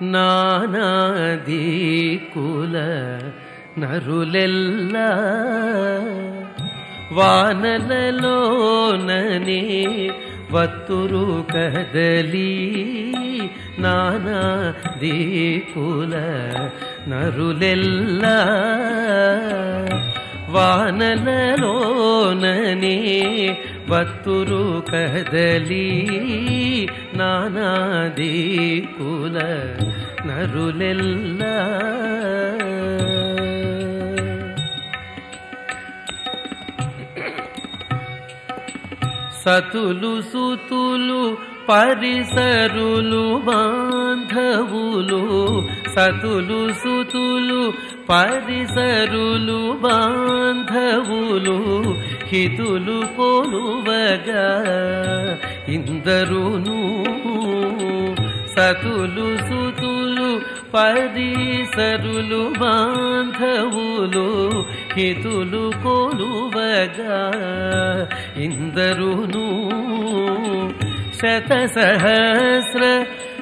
ನಾನಾದಿ ಕುಲ ನರುಲೆಲ್ಲ ವಾನಲಲೋನನೆ ವತ್ತುರು ಕದಲಿ ನಾನಾದಿ ಕುಲ ನರುಲೆಲ್ಲ ವಾನಲಲೋನನೆ వత్తురు కదలి నానా దీకుల నరులెల్ల సతులు సుతులు పరిసరులు బాంధవులు సతులు సుతులు పరిసరులు బాంధవులు హితులు కొలువగా. ఇందరును సతులు సుతులు పరిసరులు బాంధవులు హితులు కొలువగా. ఇందరును శత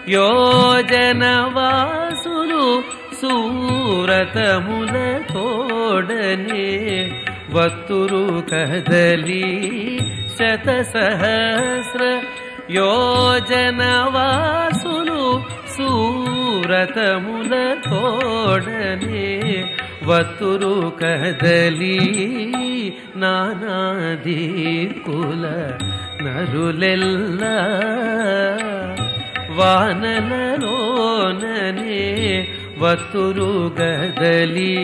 సహస్ర యోజన వాసులు సూరతముల తోడనే వత్తురు కదలి శత సహస్ర యోజన వాసులు సూరతముల తోడనే వత్తురు కదలి నానాది కుల నరులెల్ల ವಾನನನೋನನೆ ವತ್ತುರುಗದಲಿ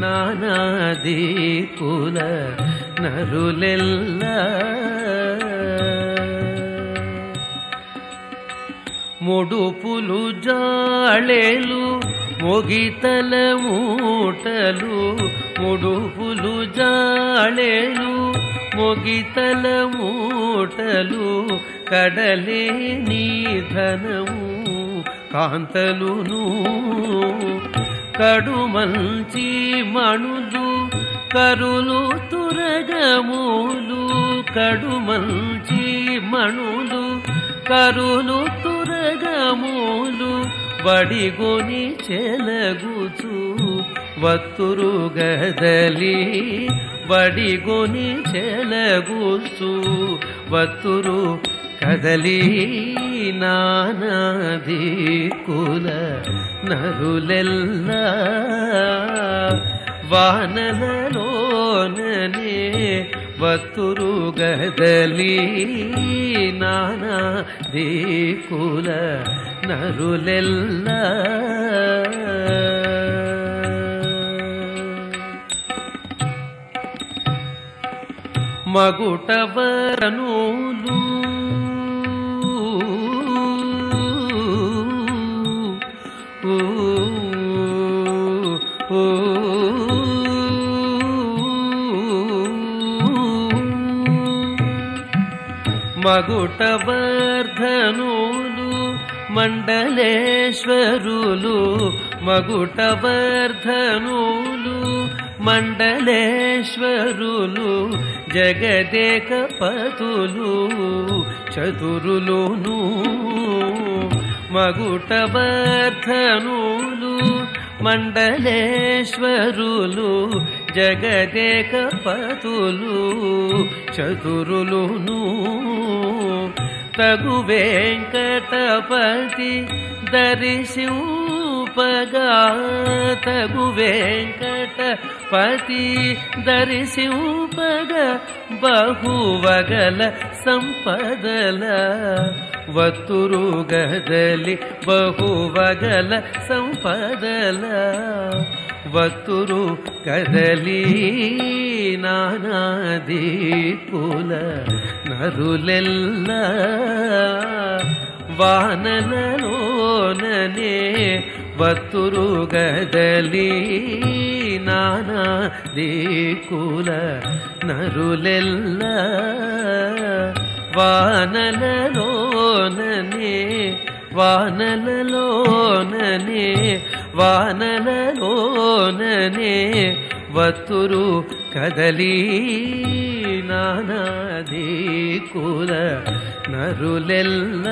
ನಾನಾದಿ ಕುಲ ನರುಲೆಲ್ಲ. ಮುಡುಪುಲು ಜಾಳೆಲು ಮೊಗಿತಲ ಮೂಟಲು ಮುಡುಪುಲು ಜಾಳೆಲು మొగితల మూటలు కడలే నీధనము కాంతలును. కడుమంచి మణులు కరులు తురగములు కడుమంచి మణులు కరులు తురగములు ಬಡಿಗೊನಿ ಚೆಲಗುಚು ವತ್ತುರುಗದಲ್ಲಿ ಬಡಿಗೊನಿ ಚೆಲಗುಚು ವತ್ತುರು ಕದಲಿ ನಾನಾದಿ ಕುಲ ನರುಲೆಲ್ಲ నరులెల్ల వానలలోననే వత్తురు గదలి నానా దీకుల నరులెల్ల మగుటవర్ధనులు మండలేశ్వరులు. మగుటవర్ధనులు మండలేశ్వరులు. జగదేక పతులు చతురులును. మగుటవర్ధనులు మండలేశ్వరులు. జగదేక పతులు చతురులును తగు వెంకటపతి దర్శింపగా తగు వెంకటపతి దర్శింపగా బహువగల సంపదల వత్తురు గదలి బహువగల సంపదల వతురు కదలి నానాదీపుల నరులెల్ల వానలలోననే వతురు గదలి నానాదీకుల నరులెల్ల వానలలోననే వానలలోననే ವಾನನೋನೇ ವತ್ತುರು ಕದಲಿ ನಾನಾದಿ ಕೂಲ ನರುಲೆಲ್ಲ